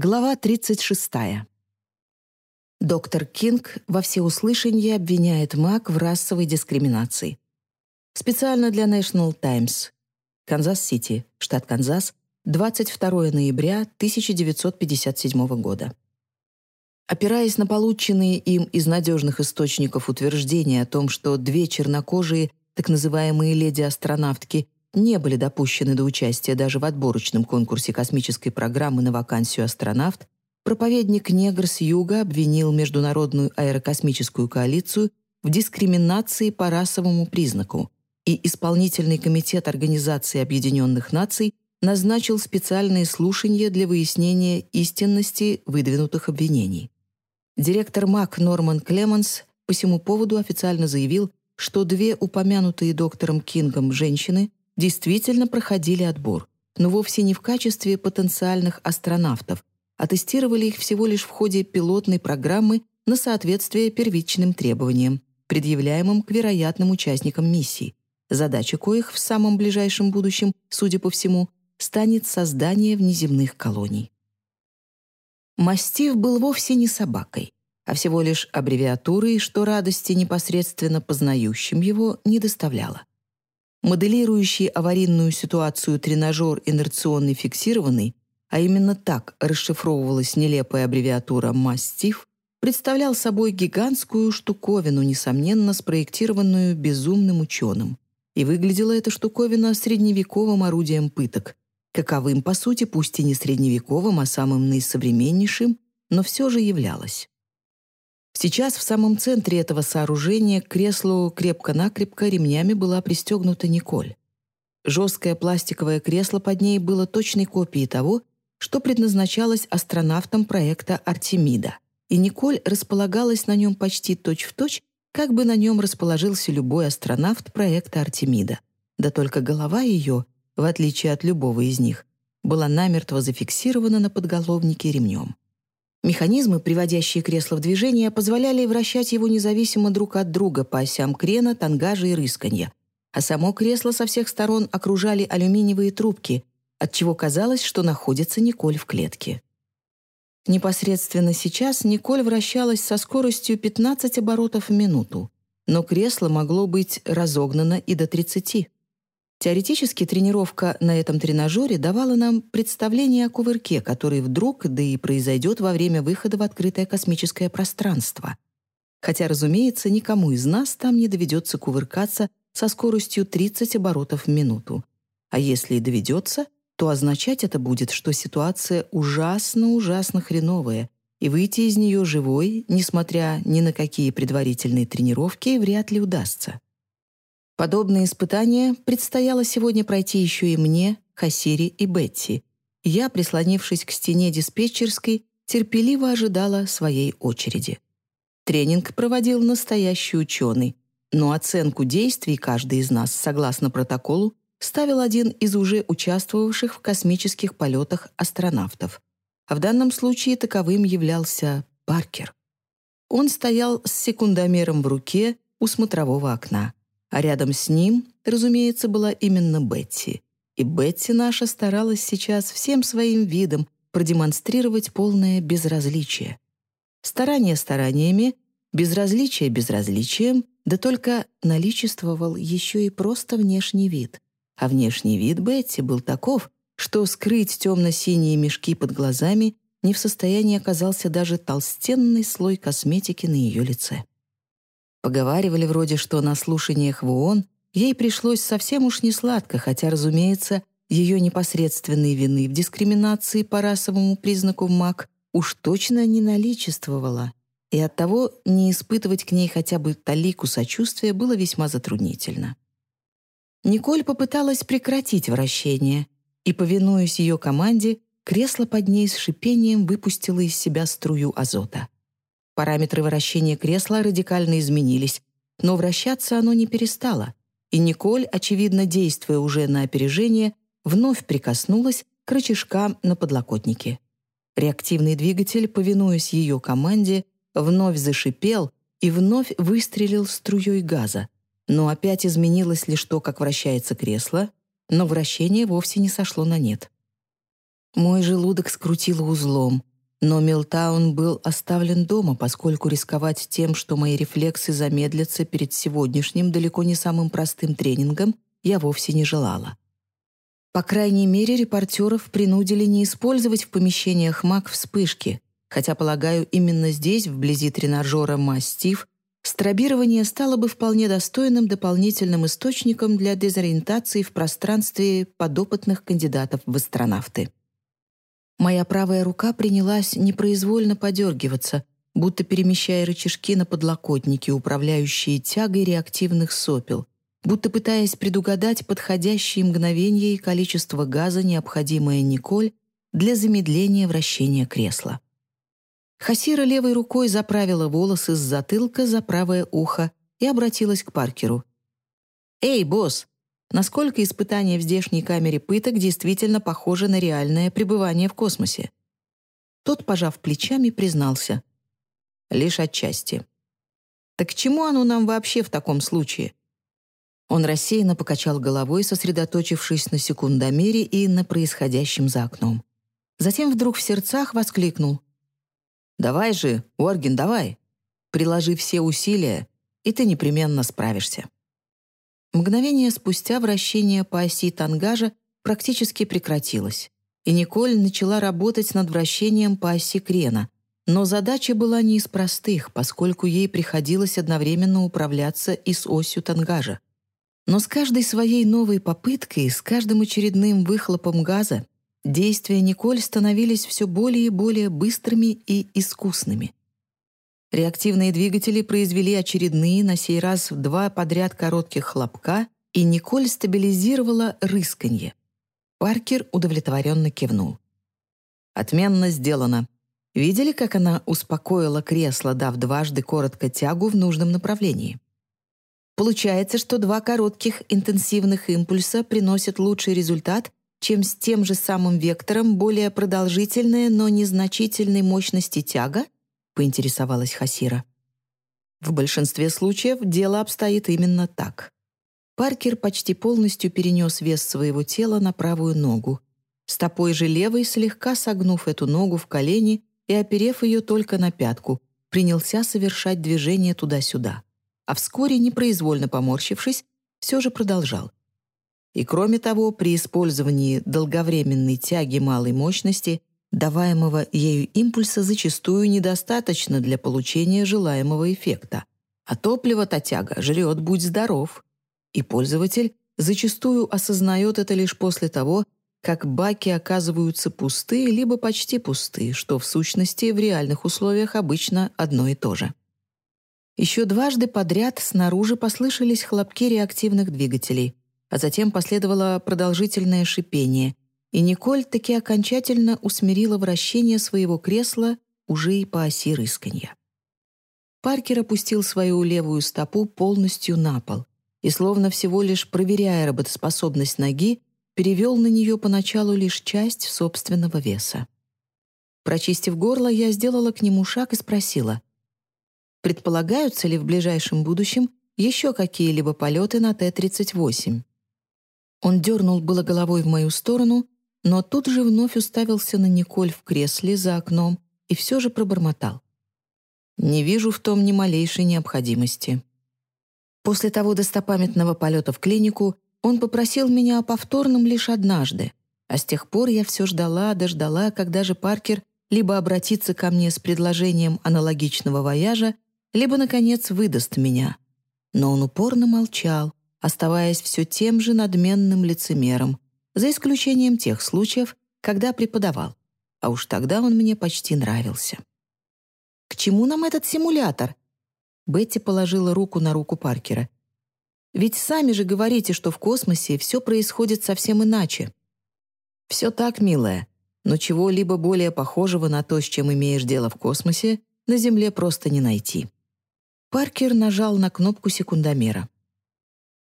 Глава 36. Доктор Кинг во всеуслышание обвиняет МАК в расовой дискриминации. Специально для National Times. Канзас-Сити, штат Канзас, 22 ноября 1957 года. Опираясь на полученные им из надежных источников утверждения о том, что две чернокожие, так называемые леди-астронавтки, не были допущены до участия даже в отборочном конкурсе космической программы на вакансию астронавт, проповедник-негр с юга обвинил Международную аэрокосмическую коалицию в дискриминации по расовому признаку, и Исполнительный комитет Организации Объединенных Наций назначил специальные слушания для выяснения истинности выдвинутых обвинений. Директор МАК Норман Клеменс по всему поводу официально заявил, что две упомянутые доктором Кингом женщины действительно проходили отбор, но вовсе не в качестве потенциальных астронавтов, а тестировали их всего лишь в ходе пилотной программы на соответствие первичным требованиям, предъявляемым к вероятным участникам миссии, задача коих в самом ближайшем будущем, судя по всему, станет создание внеземных колоний. Мастив был вовсе не собакой, а всего лишь аббревиатурой, что радости непосредственно познающим его не доставляло. Моделирующий аварийную ситуацию тренажер инерционный фиксированный, а именно так расшифровывалась нелепая аббревиатура «мастиф», представлял собой гигантскую штуковину, несомненно спроектированную безумным ученым. И выглядела эта штуковина средневековым орудием пыток, каковым, по сути, пусть и не средневековым, а самым наисовременнейшим, но все же являлась. Сейчас в самом центре этого сооружения к креслу крепко-накрепко ремнями была пристегнута Николь. Жесткое пластиковое кресло под ней было точной копией того, что предназначалось астронавтам проекта «Артемида», и Николь располагалась на нем почти точь-в-точь, точь, как бы на нем расположился любой астронавт проекта «Артемида». Да только голова ее, в отличие от любого из них, была намертво зафиксирована на подголовнике ремнем. Механизмы, приводящие кресло в движение, позволяли вращать его независимо друг от друга по осям крена, тангажа и рысканья, а само кресло со всех сторон окружали алюминиевые трубки, отчего казалось, что находится Николь в клетке. Непосредственно сейчас Николь вращалась со скоростью 15 оборотов в минуту, но кресло могло быть разогнано и до 30. Теоретически тренировка на этом тренажере давала нам представление о кувырке, который вдруг, да и произойдет во время выхода в открытое космическое пространство. Хотя, разумеется, никому из нас там не доведется кувыркаться со скоростью 30 оборотов в минуту. А если и доведется, то означать это будет, что ситуация ужасно-ужасно хреновая, и выйти из нее живой, несмотря ни на какие предварительные тренировки, вряд ли удастся. Подобные испытания предстояло сегодня пройти еще и мне, Хасири и Бетти. Я, прислонившись к стене диспетчерской, терпеливо ожидала своей очереди. Тренинг проводил настоящий ученый, но оценку действий каждый из нас, согласно протоколу, ставил один из уже участвовавших в космических полетах астронавтов. А в данном случае таковым являлся Паркер. Он стоял с секундомером в руке у смотрового окна. А рядом с ним, разумеется, была именно Бетти. И Бетти наша старалась сейчас всем своим видом продемонстрировать полное безразличие. Старания стараниями, безразличие безразличием, да только наличествовал еще и просто внешний вид. А внешний вид Бетти был таков, что скрыть темно-синие мешки под глазами не в состоянии оказался даже толстенный слой косметики на ее лице. Поговаривали вроде, что на слушаниях в ООН ей пришлось совсем уж не сладко, хотя, разумеется, ее непосредственной вины в дискриминации по расовому признаку МАК уж точно не наличествовало, и оттого не испытывать к ней хотя бы талику сочувствия было весьма затруднительно. Николь попыталась прекратить вращение, и, повинуясь ее команде, кресло под ней с шипением выпустило из себя струю азота. Параметры вращения кресла радикально изменились, но вращаться оно не перестало, и Николь, очевидно действуя уже на опережение, вновь прикоснулась к рычажкам на подлокотнике. Реактивный двигатель, повинуясь ее команде, вновь зашипел и вновь выстрелил струей газа. Но опять изменилось лишь то, как вращается кресло, но вращение вовсе не сошло на нет. Мой желудок скрутило узлом, но Милтаун был оставлен дома, поскольку рисковать тем, что мои рефлексы замедлятся перед сегодняшним далеко не самым простым тренингом, я вовсе не желала. По крайней мере, репортеров принудили не использовать в помещениях МАК вспышки, хотя, полагаю, именно здесь, вблизи тренажера «Мастив», стробирование стало бы вполне достойным дополнительным источником для дезориентации в пространстве подопытных кандидатов в астронавты. Моя правая рука принялась непроизвольно подергиваться, будто перемещая рычажки на подлокотники, управляющие тягой реактивных сопел — будто пытаясь предугадать подходящие мгновения и количество газа, необходимое Николь для замедления вращения кресла. Хасира левой рукой заправила волосы с затылка за правое ухо и обратилась к Паркеру. «Эй, босс, насколько испытание в здешней камере пыток действительно похоже на реальное пребывание в космосе?» Тот, пожав плечами, признался. «Лишь отчасти». «Так к чему оно нам вообще в таком случае?» Он рассеянно покачал головой, сосредоточившись на секундомере и на происходящем за окном. Затем вдруг в сердцах воскликнул. «Давай же, Орген, давай! Приложи все усилия, и ты непременно справишься». Мгновение спустя вращение по оси тангажа практически прекратилось, и Николь начала работать над вращением по оси крена, но задача была не из простых, поскольку ей приходилось одновременно управляться и с осью тангажа. Но с каждой своей новой попыткой, с каждым очередным выхлопом газа действия Николь становились все более и более быстрыми и искусными. Реактивные двигатели произвели очередные, на сей раз два подряд коротких хлопка, и Николь стабилизировала рысканье. Паркер удовлетворенно кивнул. «Отменно сделано. Видели, как она успокоила кресло, дав дважды коротко тягу в нужном направлении?» Получается, что два коротких интенсивных импульса приносят лучший результат, чем с тем же самым вектором более продолжительная, но незначительной мощности тяга, поинтересовалась Хасира. В большинстве случаев дело обстоит именно так. Паркер почти полностью перенес вес своего тела на правую ногу, стопой же левой, слегка согнув эту ногу в колени и оперев ее только на пятку, принялся совершать движение туда-сюда а вскоре, непроизвольно поморщившись, все же продолжал. И кроме того, при использовании долговременной тяги малой мощности даваемого ею импульса зачастую недостаточно для получения желаемого эффекта. А топливо-то тяга жрет «будь здоров». И пользователь зачастую осознает это лишь после того, как баки оказываются пусты либо почти пусты, что в сущности в реальных условиях обычно одно и то же. Еще дважды подряд снаружи послышались хлопки реактивных двигателей, а затем последовало продолжительное шипение, и Николь таки окончательно усмирила вращение своего кресла уже и по оси рысканья. Паркер опустил свою левую стопу полностью на пол и, словно всего лишь проверяя работоспособность ноги, перевел на нее поначалу лишь часть собственного веса. Прочистив горло, я сделала к нему шаг и спросила, Предполагаются ли в ближайшем будущем еще какие-либо полеты на Т-38? Он дернул было головой в мою сторону, но тут же вновь уставился на Николь в кресле за окном и все же пробормотал. «Не вижу в том ни малейшей необходимости». После того достопамятного полета в клинику он попросил меня о повторном лишь однажды, а с тех пор я все ждала, дождала, когда же Паркер либо обратится ко мне с предложением аналогичного вояжа, либо, наконец, выдаст меня. Но он упорно молчал, оставаясь все тем же надменным лицемером, за исключением тех случаев, когда преподавал. А уж тогда он мне почти нравился. «К чему нам этот симулятор?» Бетти положила руку на руку Паркера. «Ведь сами же говорите, что в космосе все происходит совсем иначе». «Все так, милая, но чего-либо более похожего на то, с чем имеешь дело в космосе, на Земле просто не найти. Паркер нажал на кнопку секундомера.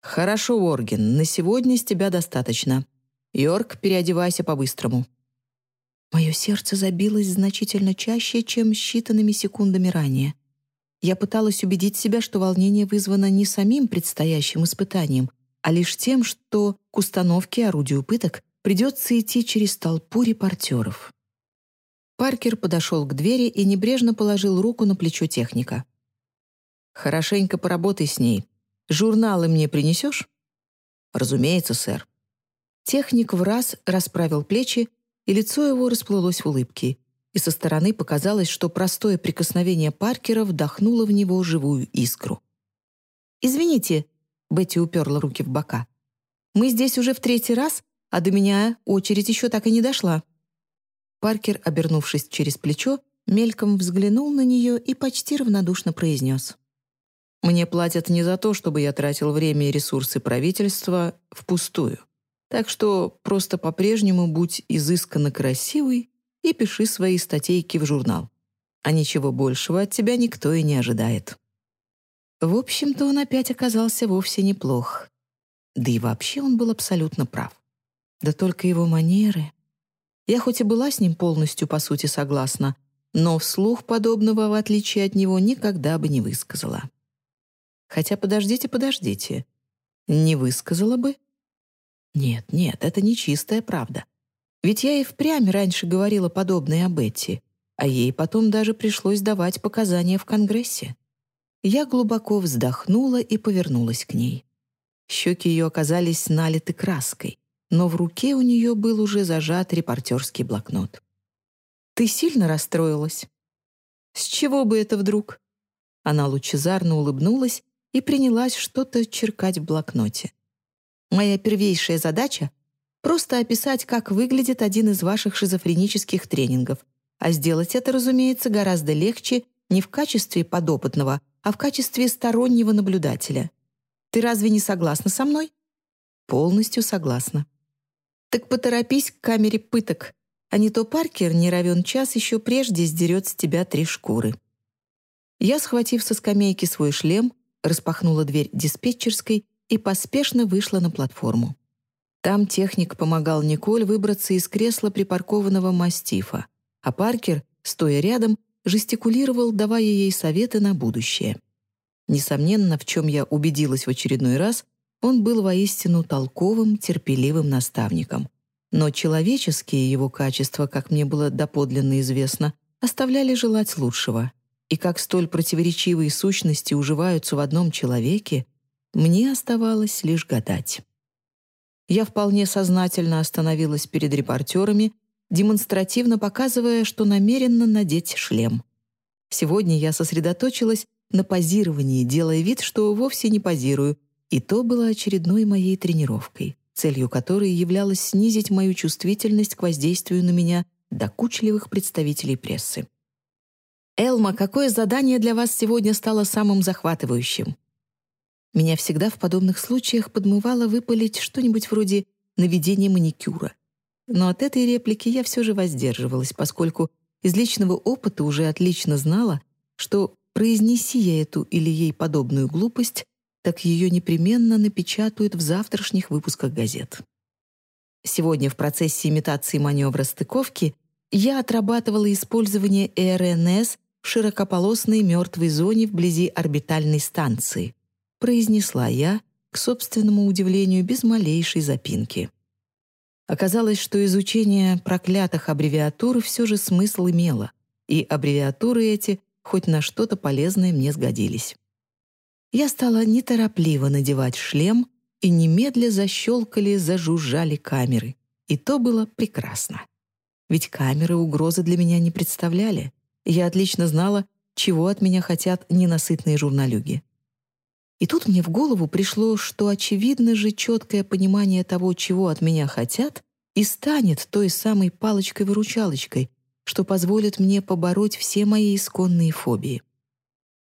«Хорошо, Уорген, на сегодня с тебя достаточно. Йорк, переодевайся по-быстрому». Мое сердце забилось значительно чаще, чем считанными секундами ранее. Я пыталась убедить себя, что волнение вызвано не самим предстоящим испытанием, а лишь тем, что к установке орудию пыток придется идти через толпу репортеров. Паркер подошел к двери и небрежно положил руку на плечо техника. «Хорошенько поработай с ней. Журналы мне принесешь?» «Разумеется, сэр». Техник в раз расправил плечи, и лицо его расплылось в улыбке, и со стороны показалось, что простое прикосновение Паркера вдохнуло в него живую искру. «Извините», — Бетти уперла руки в бока, «мы здесь уже в третий раз, а до меня очередь еще так и не дошла». Паркер, обернувшись через плечо, мельком взглянул на нее и почти равнодушно произнес. «Мне платят не за то, чтобы я тратил время и ресурсы правительства впустую. Так что просто по-прежнему будь изысканно красивый и пиши свои статейки в журнал. А ничего большего от тебя никто и не ожидает». В общем-то, он опять оказался вовсе неплох. Да и вообще он был абсолютно прав. Да только его манеры... Я хоть и была с ним полностью, по сути, согласна, но вслух подобного, в отличие от него, никогда бы не высказала. Хотя подождите, подождите. Не высказала бы? Нет, нет, это не чистая правда. Ведь я и впрямь раньше говорила подобное о Бетти, а ей потом даже пришлось давать показания в Конгрессе. Я глубоко вздохнула и повернулась к ней. Щеки ее оказались налиты краской, но в руке у нее был уже зажат репортерский блокнот. «Ты сильно расстроилась?» «С чего бы это вдруг?» Она лучезарно улыбнулась и принялась что-то черкать в блокноте. «Моя первейшая задача Просто описать, как выглядит один из ваших шизофренических тренингов. А сделать это, разумеется, гораздо легче не в качестве подопытного, а в качестве стороннего наблюдателя. Ты разве не согласна со мной? Полностью согласна. Так поторопись к камере пыток, а не то Паркер не равен час еще прежде сдерет с тебя три шкуры. Я, схватив со скамейки свой шлем, распахнула дверь диспетчерской и поспешно вышла на платформу. Там техник помогал Николь выбраться из кресла припаркованного мастифа, а Паркер, стоя рядом, жестикулировал, давая ей советы на будущее. Несомненно, в чем я убедилась в очередной раз, он был воистину толковым, терпеливым наставником. Но человеческие его качества, как мне было доподлинно известно, оставляли желать лучшего. И как столь противоречивые сущности уживаются в одном человеке, мне оставалось лишь гадать я вполне сознательно остановилась перед репортерами, демонстративно показывая, что намерена надеть шлем. Сегодня я сосредоточилась на позировании, делая вид, что вовсе не позирую, и то было очередной моей тренировкой, целью которой являлось снизить мою чувствительность к воздействию на меня докучливых представителей прессы. «Элма, какое задание для вас сегодня стало самым захватывающим?» Меня всегда в подобных случаях подмывало выпалить что-нибудь вроде «наведения маникюра». Но от этой реплики я все же воздерживалась, поскольку из личного опыта уже отлично знала, что произнеси я эту или ей подобную глупость, так ее непременно напечатают в завтрашних выпусках газет. Сегодня в процессе имитации маневра стыковки я отрабатывала использование ЭРНС в широкополосной мертвой зоне вблизи орбитальной станции — произнесла я, к собственному удивлению, без малейшей запинки. Оказалось, что изучение проклятых аббревиатур все же смысл имело, и аббревиатуры эти хоть на что-то полезное мне сгодились. Я стала неторопливо надевать шлем, и немедля защелкали, зажужжали камеры. И то было прекрасно. Ведь камеры угрозы для меня не представляли. Я отлично знала, чего от меня хотят ненасытные журналюги. И тут мне в голову пришло, что очевидно же четкое понимание того, чего от меня хотят, и станет той самой палочкой-выручалочкой, что позволит мне побороть все мои исконные фобии.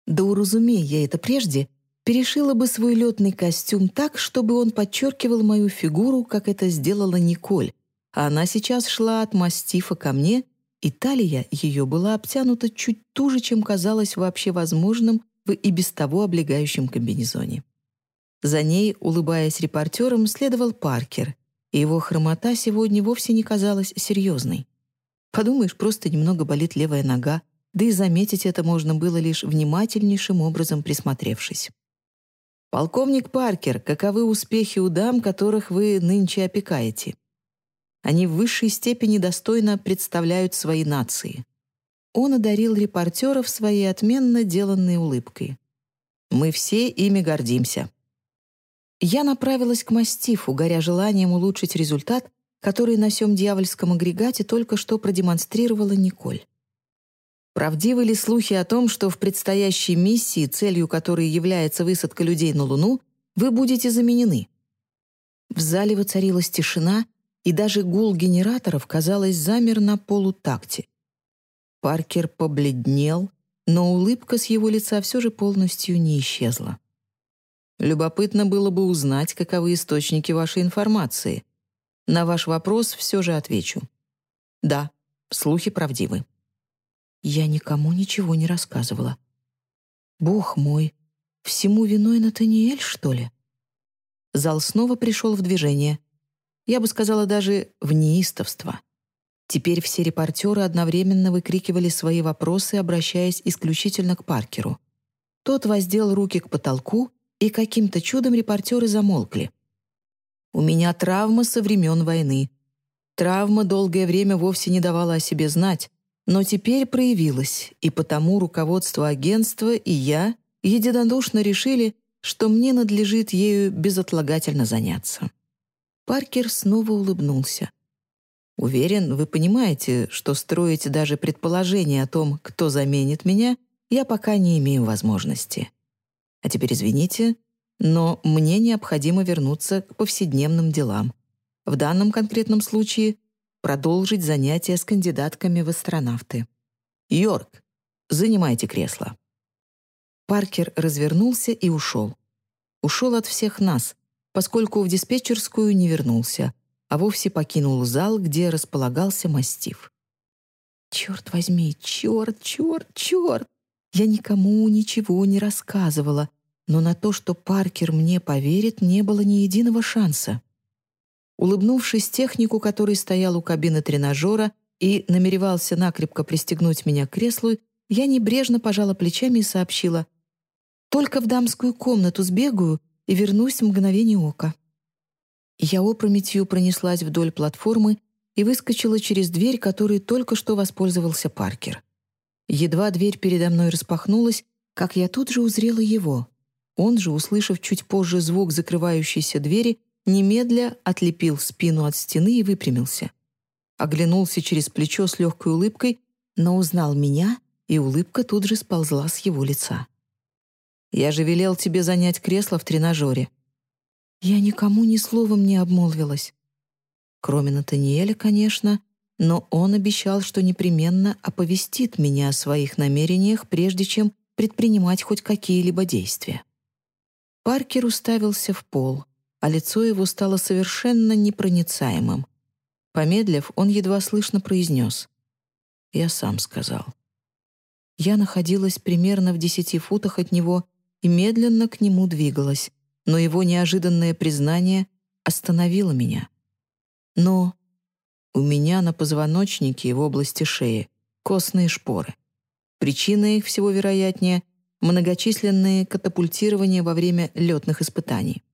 Да уразумей я это прежде, перешила бы свой летный костюм так, чтобы он подчеркивал мою фигуру, как это сделала Николь, а она сейчас шла от мастифа ко мне, и талия ее была обтянута чуть туже, чем казалось вообще возможным в и без того облегающем комбинезоне. За ней, улыбаясь репортерам, следовал Паркер, и его хромота сегодня вовсе не казалась серьезной. Подумаешь, просто немного болит левая нога, да и заметить это можно было лишь внимательнейшим образом присмотревшись. «Полковник Паркер, каковы успехи у дам, которых вы нынче опекаете?» Они в высшей степени достойно представляют свои нации. Он одарил репортеров своей отменно деланной улыбкой. «Мы все ими гордимся». Я направилась к мастифу, горя желанием улучшить результат, который на всем дьявольском агрегате только что продемонстрировала Николь. Правдивы ли слухи о том, что в предстоящей миссии, целью которой является высадка людей на Луну, вы будете заменены? В зале воцарилась тишина, и даже гул генераторов, казалось, замер на полутакте. Паркер побледнел, но улыбка с его лица все же полностью не исчезла. Любопытно было бы узнать, каковы источники вашей информации. На ваш вопрос все же отвечу. Да, слухи правдивы. Я никому ничего не рассказывала. Бог мой, всему виной Натаниэль, что ли? Зал снова пришел в движение. Я бы сказала даже в неистовство. Теперь все репортеры одновременно выкрикивали свои вопросы, обращаясь исключительно к Паркеру. Тот воздел руки к потолку, и каким-то чудом репортеры замолкли. «У меня травма со времен войны. Травма долгое время вовсе не давала о себе знать, но теперь проявилась, и потому руководство агентства и я единодушно решили, что мне надлежит ею безотлагательно заняться». Паркер снова улыбнулся. Уверен, вы понимаете, что строить даже предположение о том, кто заменит меня, я пока не имею возможности. А теперь извините, но мне необходимо вернуться к повседневным делам. В данном конкретном случае продолжить занятия с кандидатками в астронавты. Йорк, занимайте кресло. Паркер развернулся и ушел. Ушел от всех нас, поскольку в диспетчерскую не вернулся, а вовсе покинул зал, где располагался мастиф. «Черт возьми, черт, черт, черт!» Я никому ничего не рассказывала, но на то, что Паркер мне поверит, не было ни единого шанса. Улыбнувшись технику, который стоял у кабины тренажера и намеревался накрепко пристегнуть меня к креслу, я небрежно пожала плечами и сообщила «Только в дамскую комнату сбегаю и вернусь в мгновение ока». Я опрометью пронеслась вдоль платформы и выскочила через дверь, которой только что воспользовался Паркер. Едва дверь передо мной распахнулась, как я тут же узрела его. Он же, услышав чуть позже звук закрывающейся двери, немедля отлепил спину от стены и выпрямился. Оглянулся через плечо с легкой улыбкой, но узнал меня, и улыбка тут же сползла с его лица. «Я же велел тебе занять кресло в тренажере», я никому ни словом не обмолвилась. Кроме Натаниэля, конечно, но он обещал, что непременно оповестит меня о своих намерениях, прежде чем предпринимать хоть какие-либо действия. Паркер уставился в пол, а лицо его стало совершенно непроницаемым. Помедлив, он едва слышно произнес. «Я сам сказал». Я находилась примерно в десяти футах от него и медленно к нему двигалась, но его неожиданное признание остановило меня. Но у меня на позвоночнике в области шеи костные шпоры. Причина их, всего вероятнее, многочисленные катапультирования во время летных испытаний.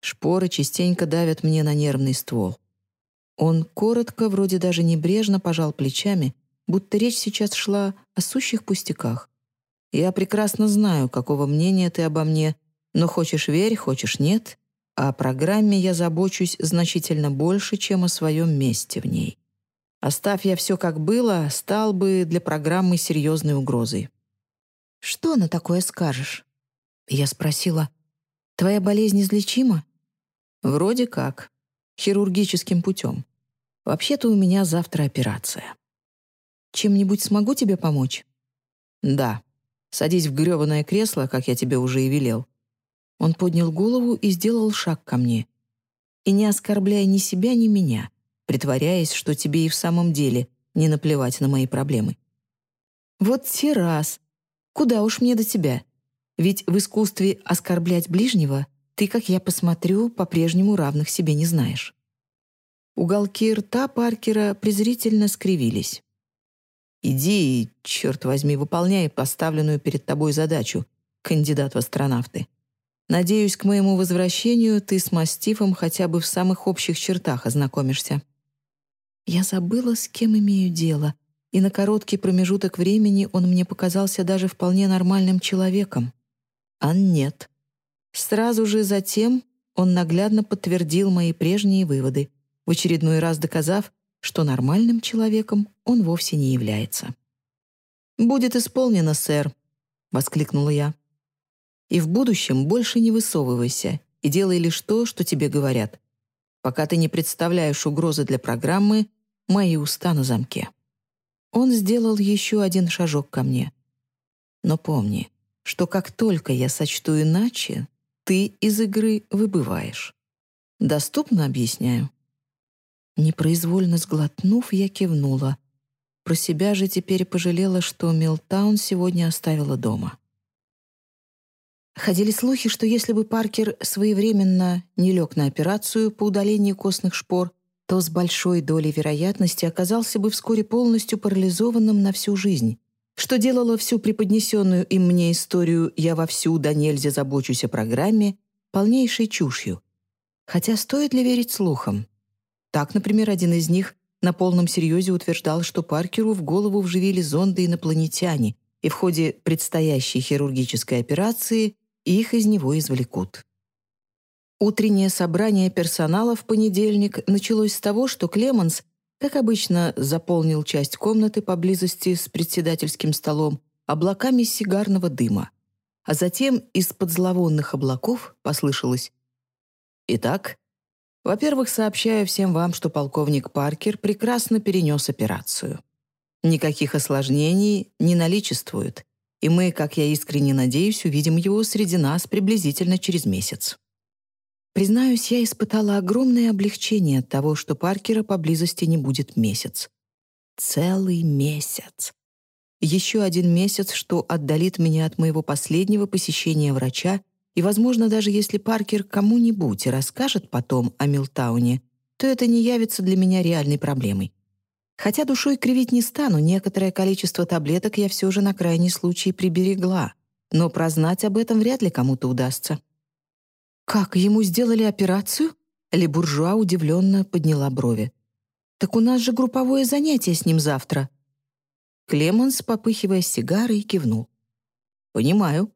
Шпоры частенько давят мне на нервный ствол. Он коротко, вроде даже небрежно пожал плечами, будто речь сейчас шла о сущих пустяках. Я прекрасно знаю, какого мнения ты обо мне, но хочешь верь, хочешь нет, а о программе я забочусь значительно больше, чем о своем месте в ней. Оставь я все как было, стал бы для программы серьезной угрозой. «Что на такое скажешь?» Я спросила, «Твоя болезнь излечима?» «Вроде как. Хирургическим путем. Вообще-то у меня завтра операция». «Чем-нибудь смогу тебе помочь?» «Да. Садись в грёбаное кресло, как я тебе уже и велел, он поднял голову и сделал шаг ко мне. И не оскорбляя ни себя, ни меня, притворяясь, что тебе и в самом деле не наплевать на мои проблемы. Вот те раз. Куда уж мне до тебя? Ведь в искусстве оскорблять ближнего ты, как я посмотрю, по-прежнему равных себе не знаешь. Уголки рта Паркера презрительно скривились. «Иди и, черт возьми, выполняй поставленную перед тобой задачу, кандидат в астронавты. Надеюсь, к моему возвращению ты с мастифом хотя бы в самых общих чертах ознакомишься». Я забыла, с кем имею дело, и на короткий промежуток времени он мне показался даже вполне нормальным человеком. А нет. Сразу же затем он наглядно подтвердил мои прежние выводы, в очередной раз доказав, что нормальным человеком он вовсе не является. «Будет исполнено, сэр», — воскликнула я. «И в будущем больше не высовывайся и делай лишь то, что тебе говорят. Пока ты не представляешь угрозы для программы, мои уста на замке». Он сделал еще один шажок ко мне. «Но помни, что как только я сочту иначе, ты из игры выбываешь. Доступно объясняю?» Непроизвольно сглотнув, я кивнула. Про себя же теперь пожалела, что Милтаун сегодня оставила дома. Ходили слухи, что если бы Паркер своевременно не лег на операцию по удалению костных шпор, то с большой долей вероятности оказался бы вскоре полностью парализованным на всю жизнь, что делало всю преподнесенную им мне историю «я вовсю да нельзя забочусь о программе» полнейшей чушью. Хотя стоит ли верить слухам? Так, например, один из них на полном серьезе утверждал, что Паркеру в голову вживили зонды инопланетяне, и в ходе предстоящей хирургической операции их из него извлекут. Утреннее собрание персонала в понедельник началось с того, что Клеменс, как обычно, заполнил часть комнаты поблизости с председательским столом облаками сигарного дыма. А затем из-под зловонных облаков послышалось «Итак, во-первых, сообщаю всем вам, что полковник Паркер прекрасно перенес операцию. Никаких осложнений не наличествует, и мы, как я искренне надеюсь, увидим его среди нас приблизительно через месяц. Признаюсь, я испытала огромное облегчение от того, что Паркера поблизости не будет месяц. Целый месяц. Еще один месяц, что отдалит меня от моего последнего посещения врача и, возможно, даже если Паркер кому-нибудь расскажет потом о Милтауне, то это не явится для меня реальной проблемой. Хотя душой кривить не стану, некоторое количество таблеток я все же на крайний случай приберегла, но прознать об этом вряд ли кому-то удастся. «Как, ему сделали операцию?» Ли Буржуа удивленно подняла брови. «Так у нас же групповое занятие с ним завтра». Клеменс, попыхивая сигарой, кивнул. «Понимаю.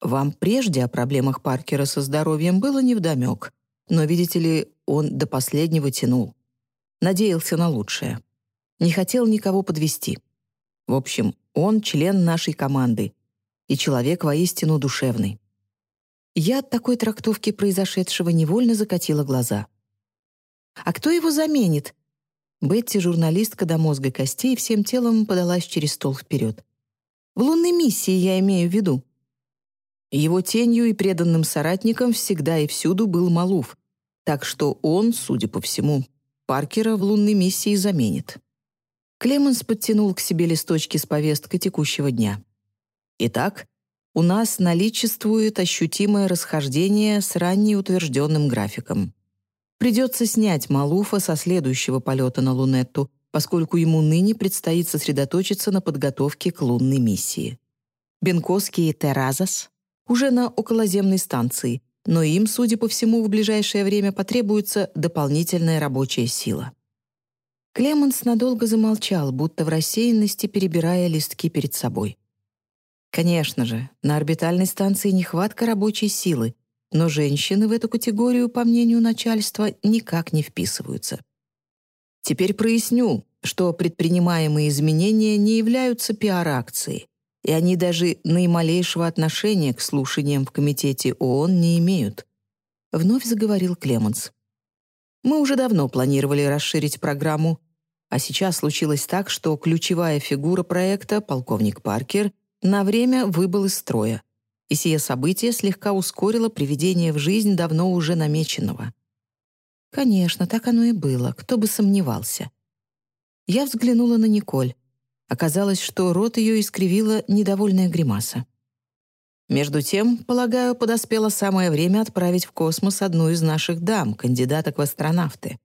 Вам прежде о проблемах Паркера со здоровьем было невдомек, но, видите ли, он до последнего тянул. Надеялся на лучшее. Не хотел никого подвести. В общем, он член нашей команды и человек воистину душевный. Я от такой трактовки произошедшего невольно закатила глаза. «А кто его заменит?» Бетти, журналистка до мозга костей, всем телом подалась через стол вперед. «В лунной миссии я имею в виду». Его тенью и преданным соратником всегда и всюду был Малуф, так что он, судя по всему, Паркера в лунной миссии заменит. Клеменс подтянул к себе листочки с повесткой текущего дня. Итак, у нас наличествует ощутимое расхождение с ранее утвержденным графиком. Придется снять Малуфа со следующего полета на Лунетту, поскольку ему ныне предстоит сосредоточиться на подготовке к лунной миссии. Бенковский и Теразас уже на околоземной станции, но им, судя по всему, в ближайшее время потребуется дополнительная рабочая сила. Клеменс надолго замолчал, будто в рассеянности перебирая листки перед собой. Конечно же, на орбитальной станции нехватка рабочей силы, но женщины в эту категорию, по мнению начальства, никак не вписываются. Теперь проясню, что предпринимаемые изменения не являются пиар-акцией и они даже наималейшего отношения к слушаниям в Комитете ООН не имеют. Вновь заговорил Клеменс. Мы уже давно планировали расширить программу, а сейчас случилось так, что ключевая фигура проекта, полковник Паркер, на время выбыл из строя. И сие событие слегка ускорило приведение в жизнь давно уже намеченного. Конечно, так оно и было, кто бы сомневался. Я взглянула на Николь. Оказалось, что рот ее искривила недовольная гримаса. Между тем, полагаю, подоспело самое время отправить в космос одну из наших дам, кандидаток в астронавты.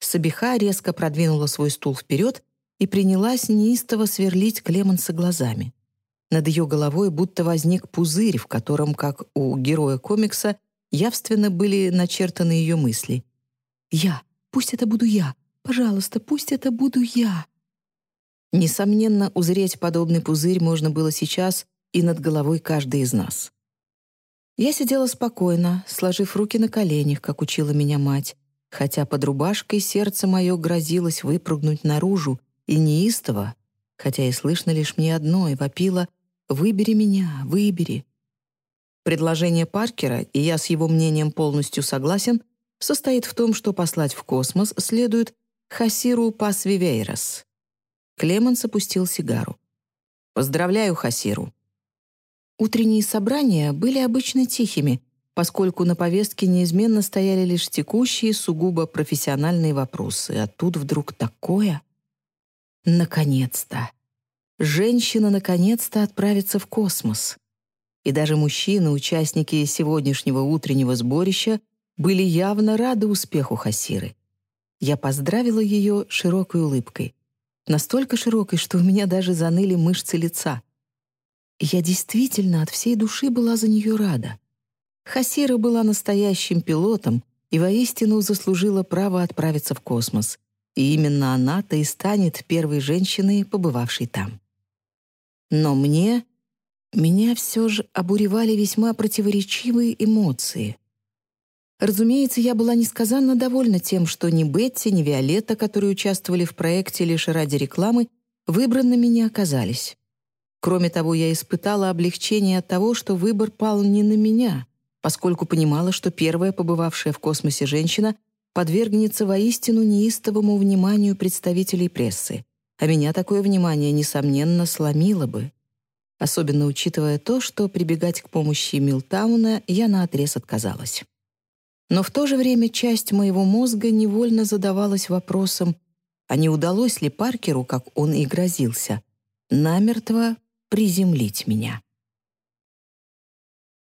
Сабиха резко продвинула свой стул вперед и принялась неистово сверлить Клеманса глазами. Над ее головой будто возник пузырь, в котором, как у героя комикса, явственно были начертаны ее мысли. «Я! Пусть это буду я! Пожалуйста, пусть это буду я». Несомненно, узреть подобный пузырь можно было сейчас и над головой каждой из нас. Я сидела спокойно, сложив руки на коленях, как учила меня мать, хотя под рубашкой сердце мое грозилось выпрыгнуть наружу и неистово, хотя и слышно лишь мне одно, и вопило «Выбери меня, выбери». Предложение Паркера, и я с его мнением полностью согласен, состоит в том, что послать в космос следует Хасиру Пасвивейрос. Клеменс опустил сигару. «Поздравляю, Хасиру». Утренние собрания были обычно тихими, поскольку на повестке неизменно стояли лишь текущие, сугубо профессиональные вопросы. А тут вдруг такое. Наконец-то! Женщина наконец-то отправится в космос. И даже мужчины, участники сегодняшнего утреннего сборища, были явно рады успеху Хасиры. Я поздравила ее широкой улыбкой. Настолько широкой, что у меня даже заныли мышцы лица. Я действительно от всей души была за нее рада. Хасира была настоящим пилотом и воистину заслужила право отправиться в космос. И именно она-то и станет первой женщиной, побывавшей там. Но мне... Меня все же обуревали весьма противоречивые эмоции. Разумеется, я была несказанно довольна тем, что ни Бетти, ни Виолетта, которые участвовали в проекте лишь ради рекламы, выбранными не оказались. Кроме того, я испытала облегчение от того, что выбор пал не на меня, поскольку понимала, что первая побывавшая в космосе женщина подвергнется воистину неистовому вниманию представителей прессы, а меня такое внимание, несомненно, сломило бы. Особенно учитывая то, что прибегать к помощи Милтауна я наотрез отказалась. Но в то же время часть моего мозга невольно задавалась вопросом, а не удалось ли Паркеру, как он и грозился, намертво приземлить меня.